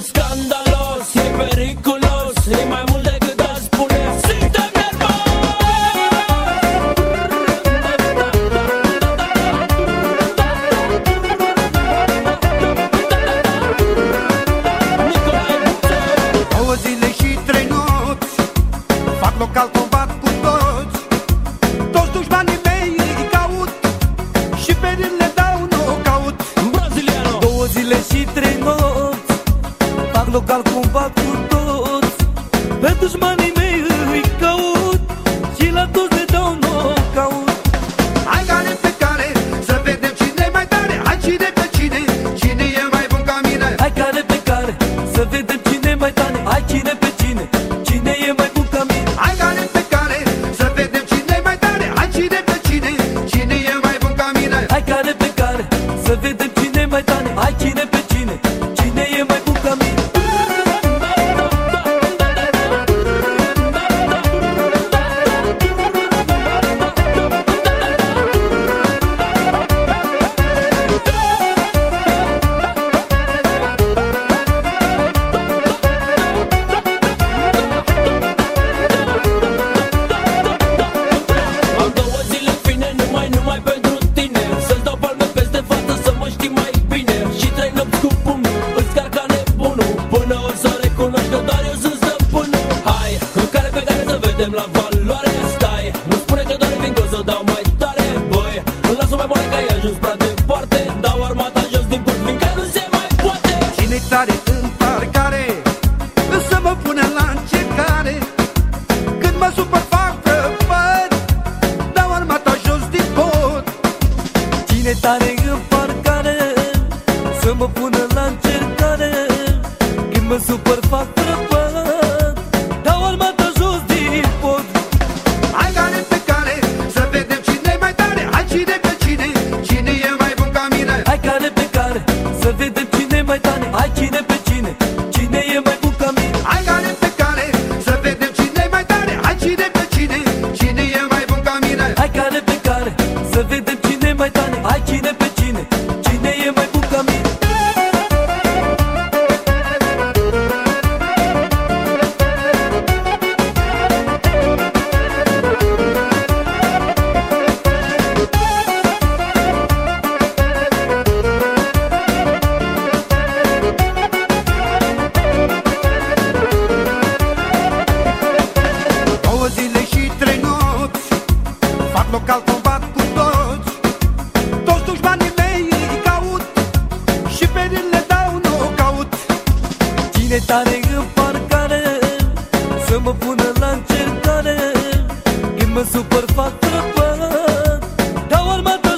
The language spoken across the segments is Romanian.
scandalos, e periculos, e mai mult decât aș spune Suntem nervoși! Două zile și trei nopți, fac local cu Dar cumva cu toți. Pe dușmanii mei îi caut Și la toți le dau knockout. Hai care pe care Să vedem cine e mai tare. Hai cine pe cine? Cine e mai bun ca mine? Hai care pe care Să vedem cine e mai tare. Hai cine pe cine? Cine e mai bun ca mine? Hai care pe care Să vedem cine e mai tare. Hai cine pe cine? Cine e mai bun ca mine? Hai care pe care Să vedem them la combat local, combat cu toți. Toți dușmanii mei îi caut Și pe le dau, nu caut Cine tare în parcare Să mă pună la încercare Când mă supăr fac trăpăt. Dau armată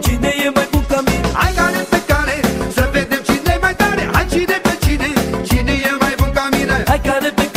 gotta be